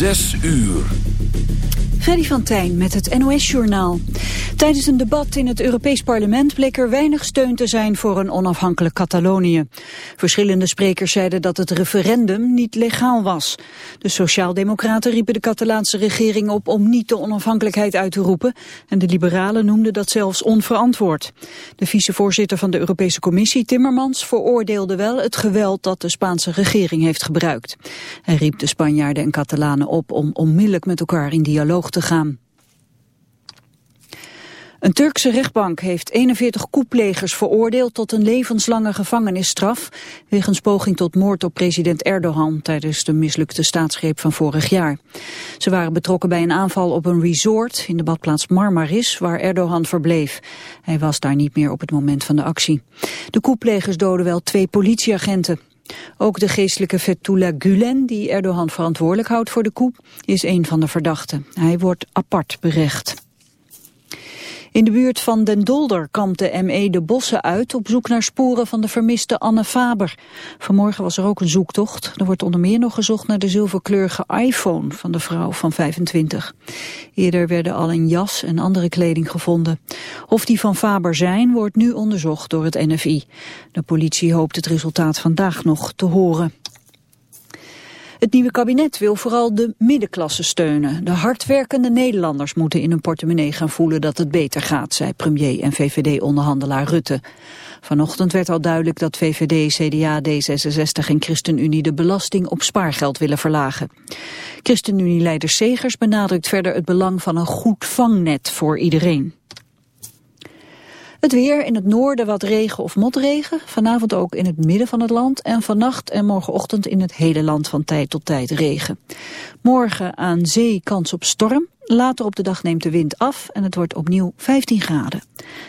Zes uur. Freddy van Tijn met het NOS-journaal. Tijdens een debat in het Europees Parlement bleek er weinig steun te zijn voor een onafhankelijk Catalonië. Verschillende sprekers zeiden dat het referendum niet legaal was. De Sociaaldemocraten riepen de Catalaanse regering op om niet de onafhankelijkheid uit te roepen. En de Liberalen noemden dat zelfs onverantwoord. De vicevoorzitter van de Europese Commissie, Timmermans, veroordeelde wel het geweld dat de Spaanse regering heeft gebruikt. Hij riep de Spanjaarden en Catalanen op om onmiddellijk met elkaar in dialoog te gaan. Een Turkse rechtbank heeft 41 koeplegers veroordeeld tot een levenslange gevangenisstraf wegens poging tot moord op president Erdogan tijdens de mislukte staatsgreep van vorig jaar. Ze waren betrokken bij een aanval op een resort in de badplaats Marmaris waar Erdogan verbleef. Hij was daar niet meer op het moment van de actie. De koeplegers doden wel twee politieagenten. Ook de geestelijke Fethullah Gulen, die Erdogan verantwoordelijk houdt voor de coup, is een van de verdachten. Hij wordt apart berecht. In de buurt van Den Dolder kampt de ME de bossen uit op zoek naar sporen van de vermiste Anne Faber. Vanmorgen was er ook een zoektocht. Er wordt onder meer nog gezocht naar de zilverkleurige iPhone van de vrouw van 25. Eerder werden al een jas en andere kleding gevonden. Of die van Faber zijn, wordt nu onderzocht door het NFI. De politie hoopt het resultaat vandaag nog te horen. Het nieuwe kabinet wil vooral de middenklasse steunen. De hardwerkende Nederlanders moeten in hun portemonnee gaan voelen dat het beter gaat, zei premier en VVD-onderhandelaar Rutte. Vanochtend werd al duidelijk dat VVD, CDA, D66 en ChristenUnie de belasting op spaargeld willen verlagen. ChristenUnie-leider Segers benadrukt verder het belang van een goed vangnet voor iedereen. Het weer in het noorden wat regen of motregen. Vanavond ook in het midden van het land. En vannacht en morgenochtend in het hele land van tijd tot tijd regen. Morgen aan zee kans op storm. Later op de dag neemt de wind af en het wordt opnieuw 15 graden.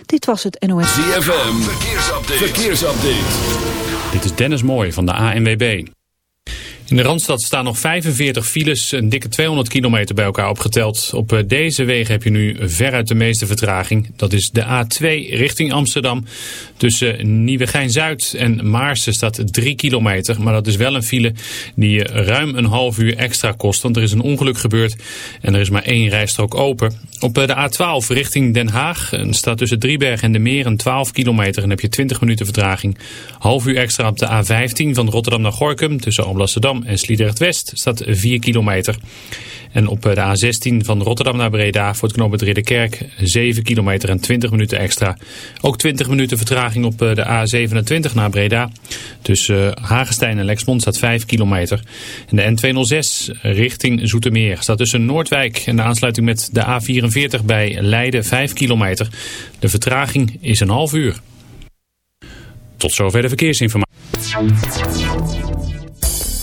Dit was het NOS. ZFM, verkeersupdate. verkeersupdate. Dit is Dennis Mooij van de ANWB. In de Randstad staan nog 45 files, een dikke 200 kilometer bij elkaar opgeteld. Op eh, deze wegen heb je nu veruit de meeste vertraging. Dat is de A2 richting Amsterdam. Tussen Nieuwegein-Zuid en Maarsen staat 3 kilometer. Maar dat is wel een file die je ruim een half uur extra kost. Want er is een ongeluk gebeurd en er is maar één rijstrook open. Op eh, de A12 richting Den Haag staat tussen Driebergen en de Meren 12 kilometer. En heb je 20 minuten vertraging. Half uur extra op de A15 van Rotterdam naar Gorkum tussen Alblasserdam en Sliedrecht West staat 4 kilometer. En op de A16 van Rotterdam naar Breda voor het knooppunt Ridderkerk 7 kilometer en 20 minuten extra. Ook 20 minuten vertraging op de A27 naar Breda. Tussen Hagestein en Lexmond staat 5 kilometer. En de N206 richting Zoetermeer staat tussen Noordwijk en de aansluiting met de A44 bij Leiden 5 kilometer. De vertraging is een half uur. Tot zover de verkeersinformatie.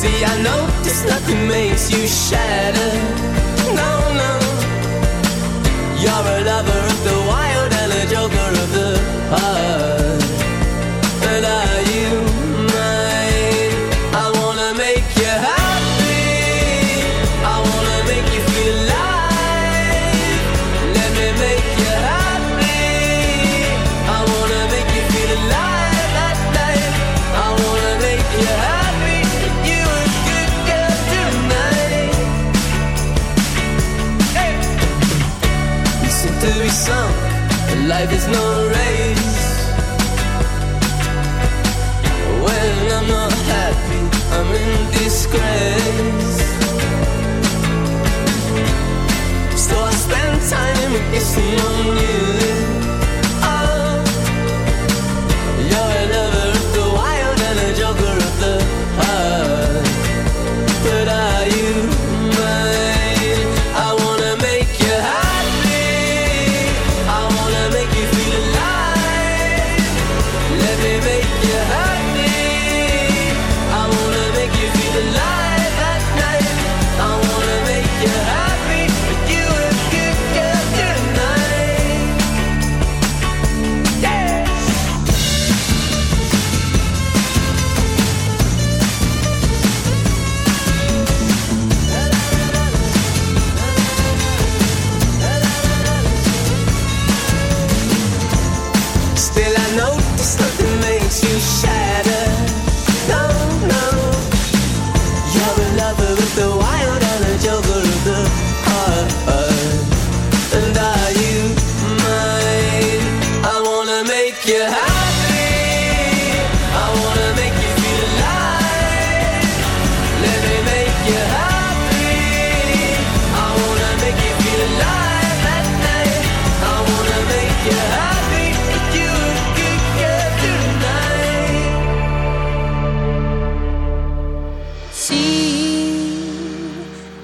See, I know just nothing makes you shatter. No, no. You're a lover of the wild and a joker of the heart.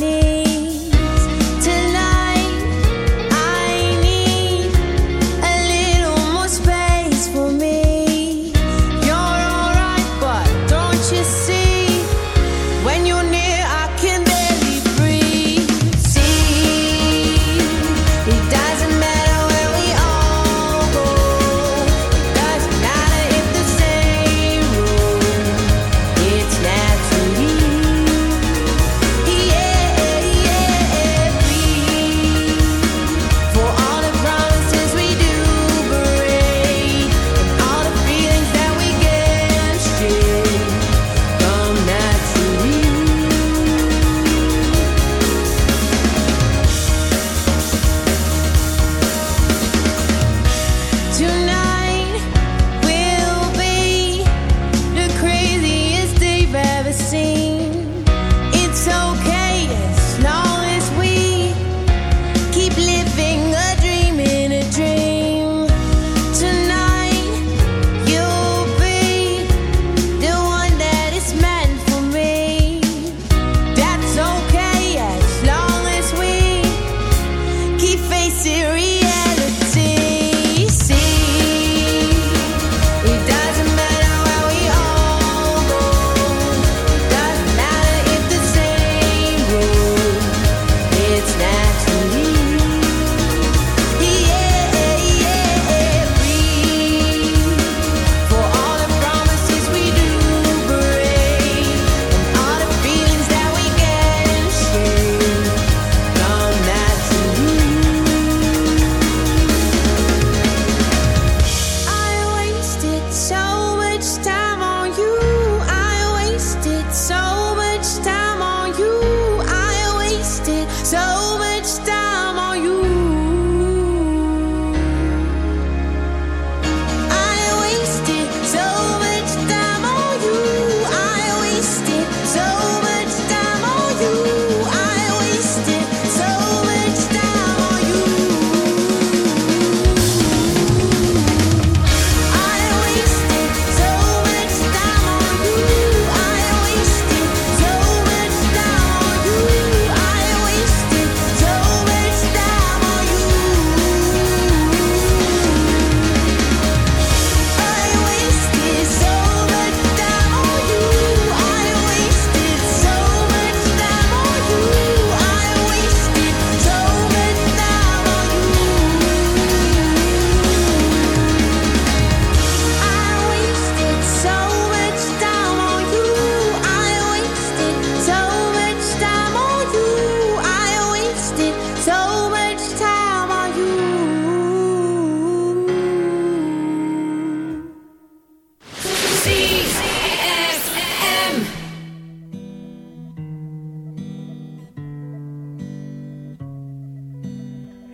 money.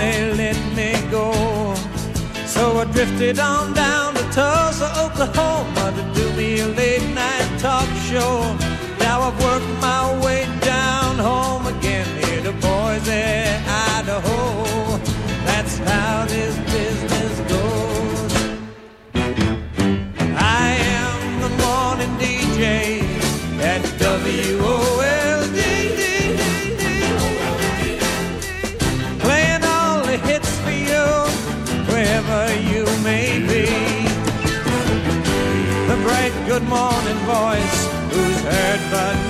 they let me go. So I drifted on down to Tulsa, Oklahoma to do me a late night talk show. Now I've worked my way down home again here to Boise, but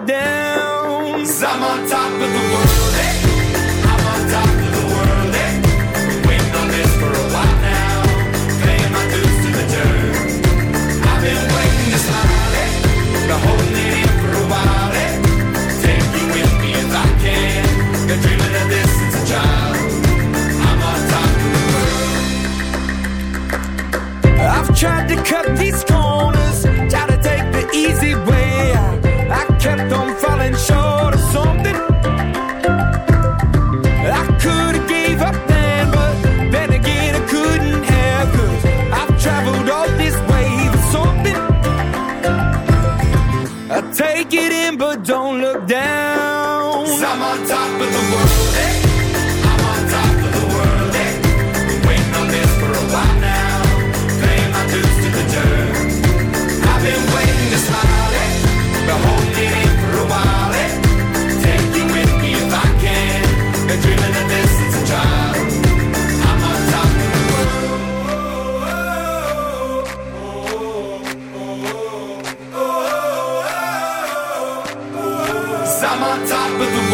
down. but the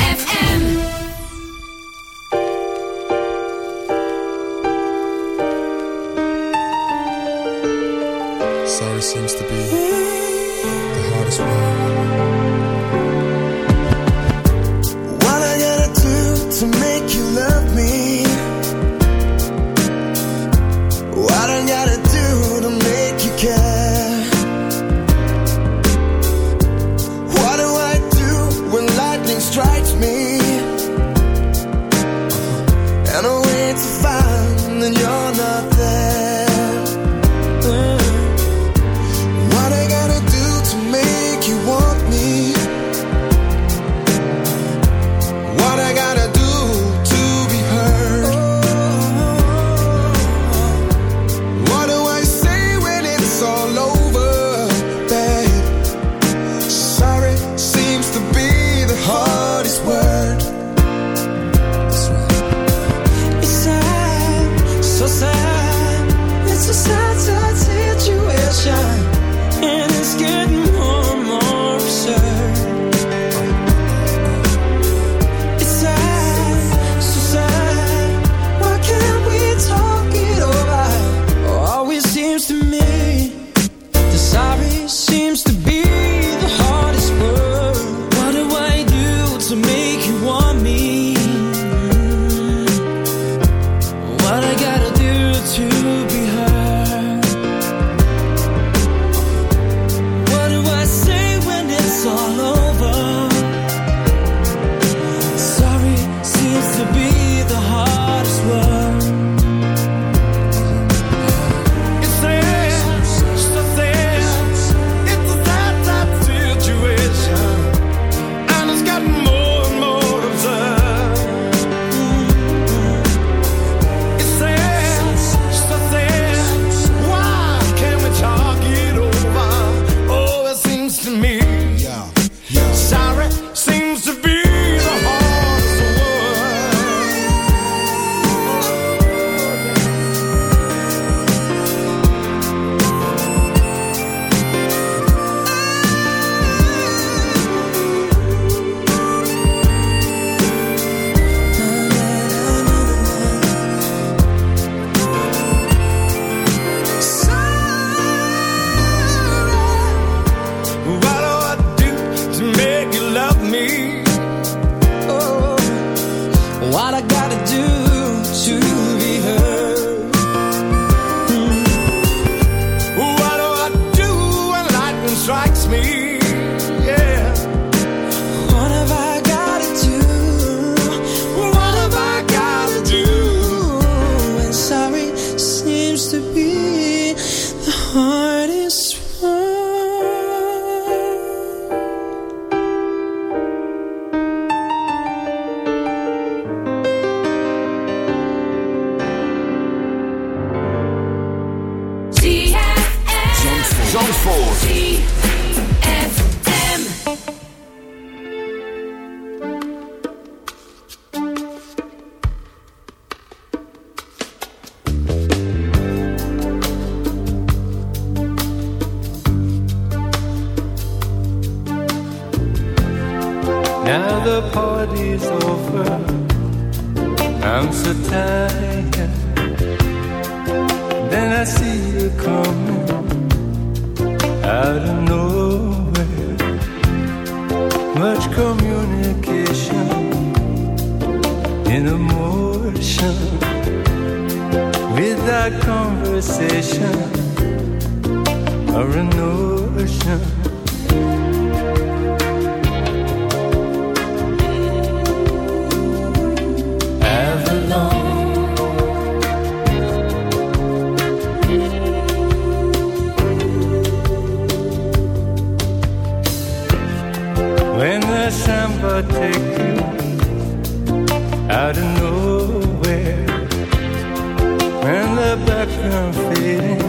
Background fading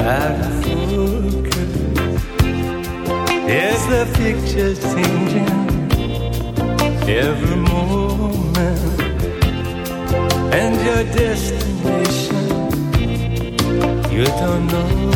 out of focus, yes, the picture's changing every moment, and your destination you don't know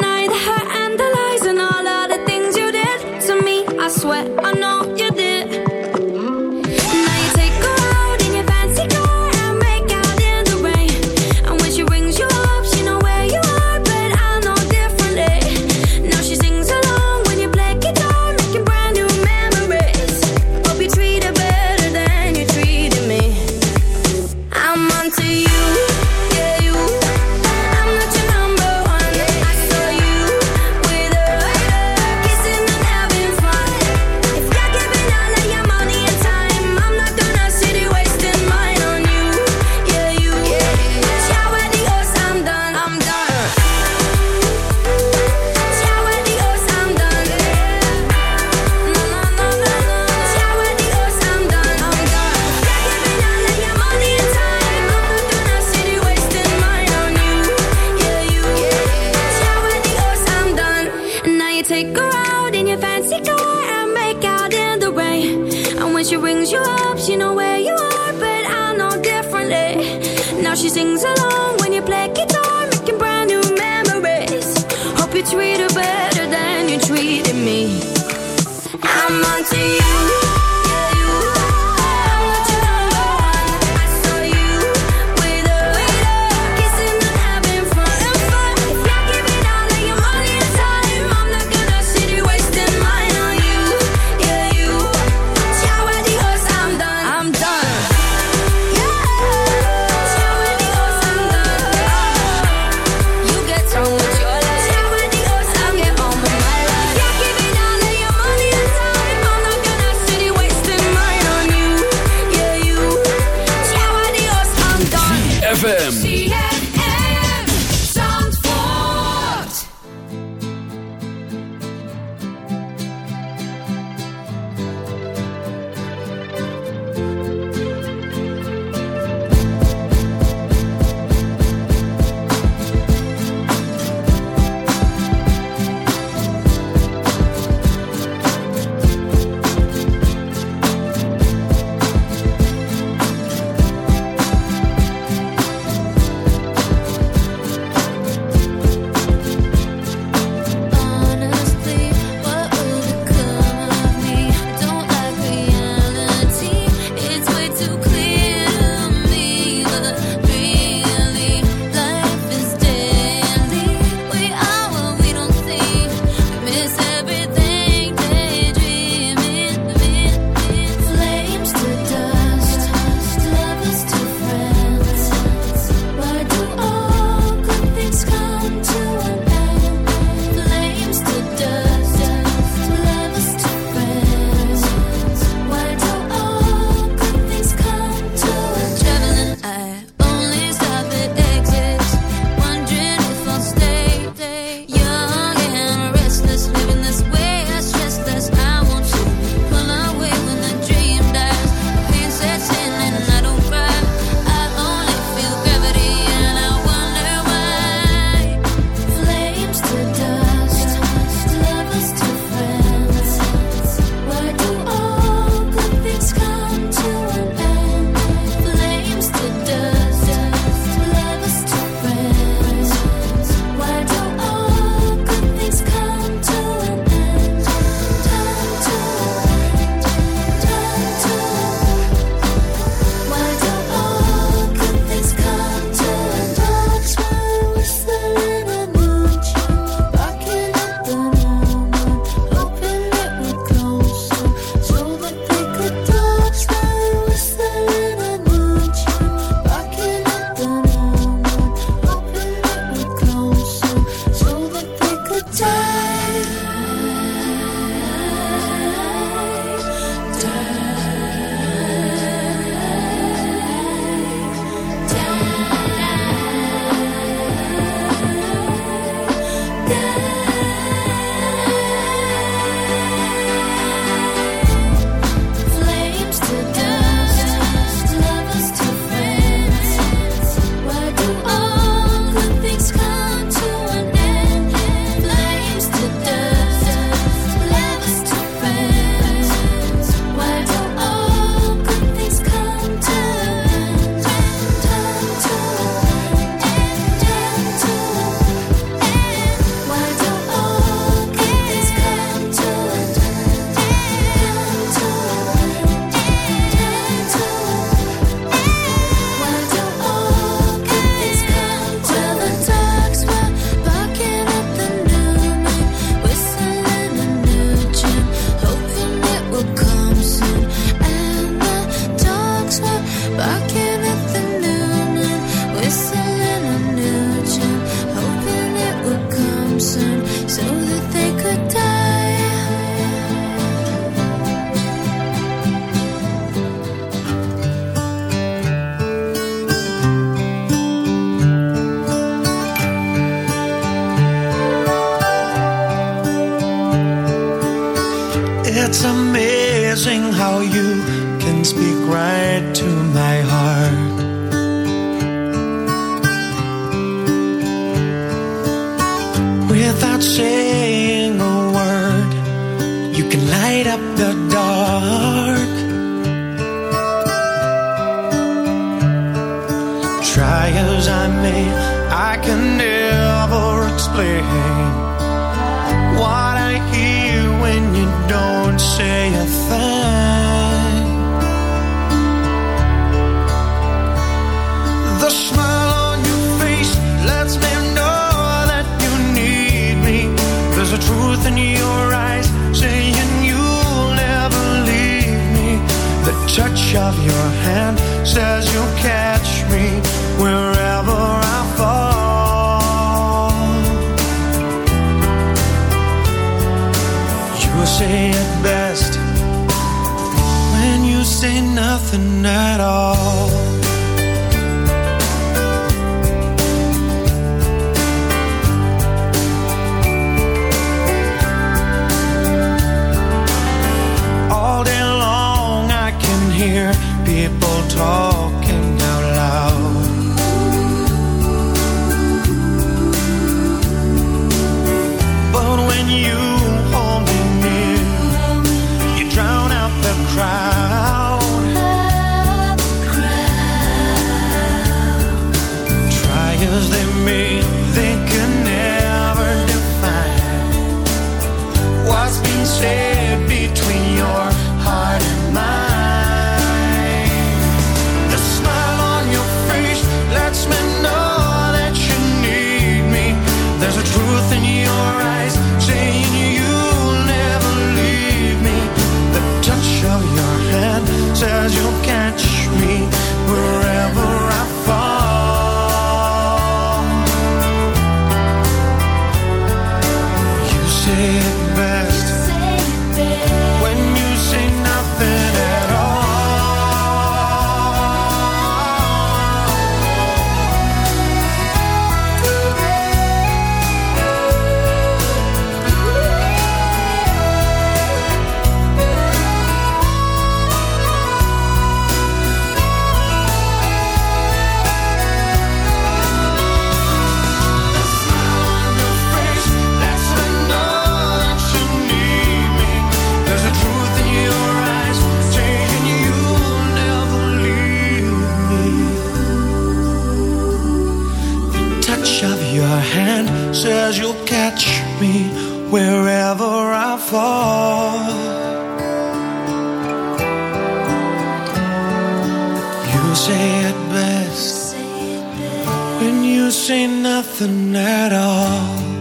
when you say nothing at all.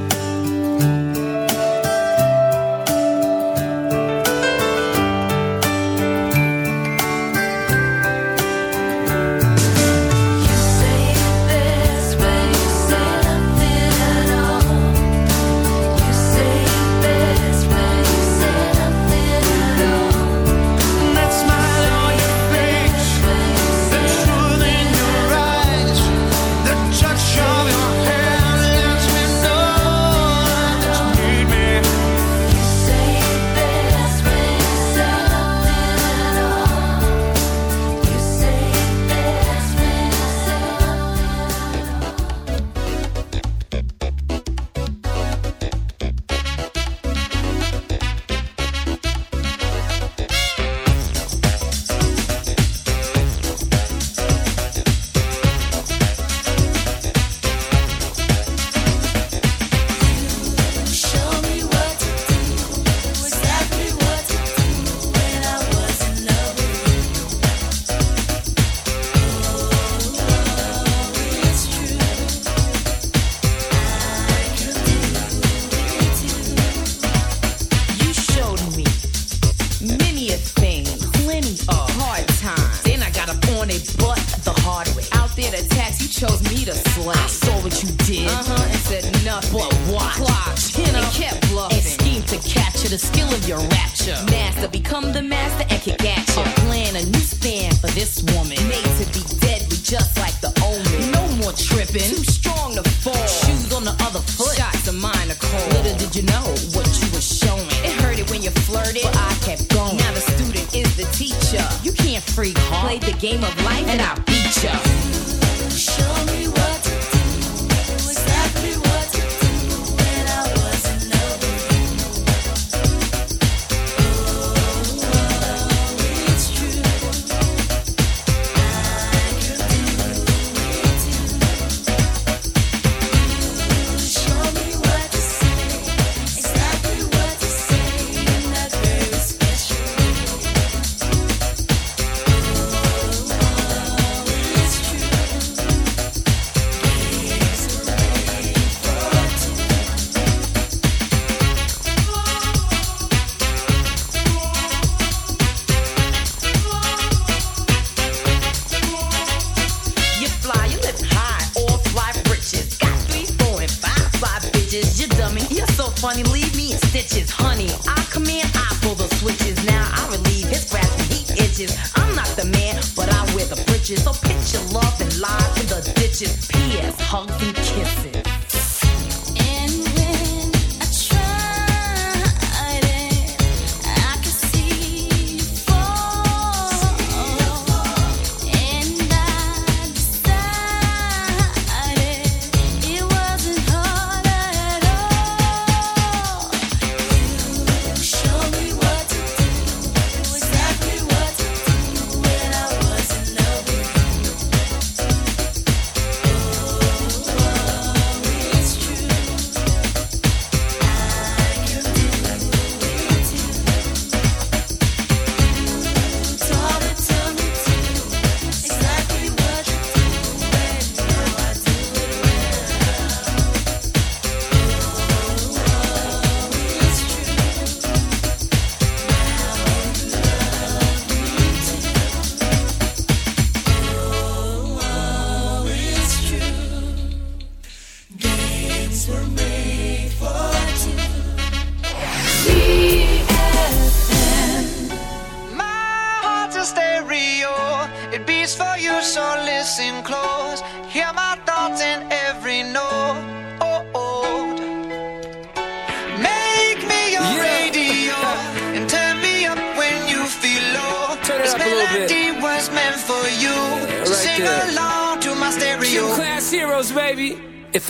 played the game of life and I beat ya. If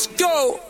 Let's go.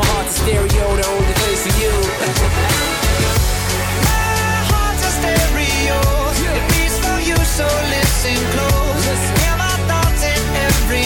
my heart's a stereo, the only place for you. heart's a stereo. It beats for you, so listen close. Hear my thoughts in every